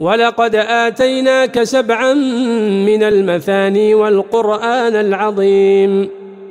ولقد آتيناك سبعا من المثاني والقرآن العظيم.